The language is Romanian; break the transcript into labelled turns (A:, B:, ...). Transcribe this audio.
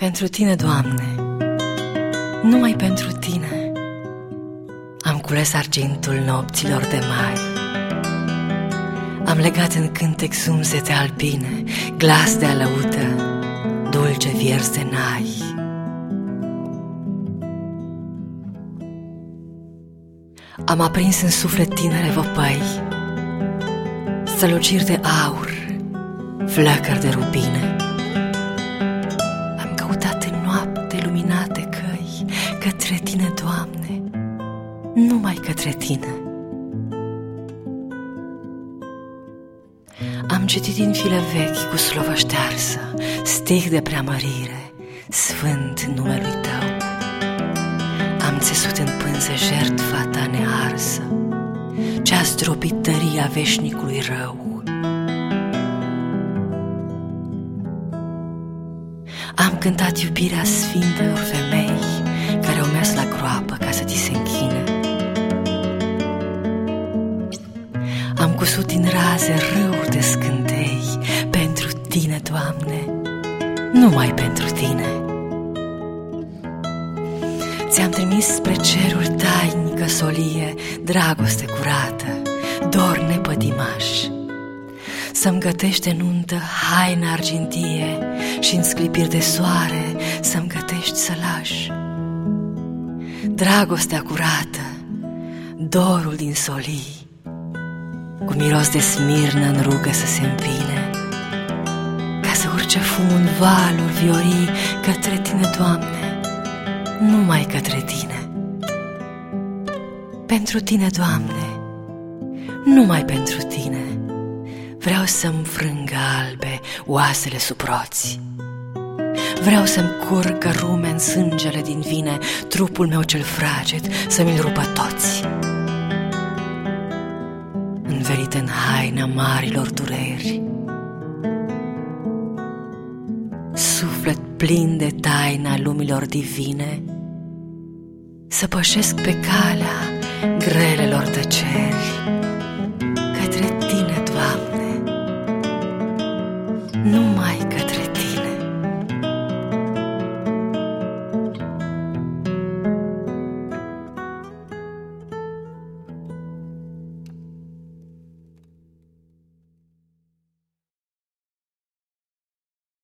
A: Pentru tine, Doamne, numai pentru tine. Am cules argintul nopților de mai Am legat în cântec sumsete albine Glas de alăută, dulce viers de nai. Am aprins în suflet tinere văpăi Străluciri de aur, flăcări de rubine Către tine, Doamne, numai către tine. Am citit din file vechi cu slovă ștearsă Stih de preamărire, sfânt numelui Tău. Am țesut în pânză jertfa Ta nearsă Ce-a zdrobit tăria veșnicului rău. Am cântat iubirea sfintelor Am cusut din raze râuri de scântei Pentru tine, Doamne, numai pentru tine. Ți-am trimis spre ceruri taini căsolie Dragoste curată, dor nepătimaș. Să-mi gătește nuntă haina argintie și în sclipiri de soare Să-mi gătești sălaș. Dragostea curată, dorul din solii Cu miros de smirnă în rugă să se împine Ca să urce fumul în valuri viorii Către tine, Doamne, numai către tine. Pentru tine, Doamne, numai pentru tine. Vreau să-mi frângă albe oasele suproți Vreau să-mi curgă rume în sângele din vine Trupul meu cel fraged să mi-l rupă toți Învelit în haina marilor dureri. Suflet plin de taina lumilor divine Să pășesc pe calea grelelor tăceri Către tine, Doamne, numai către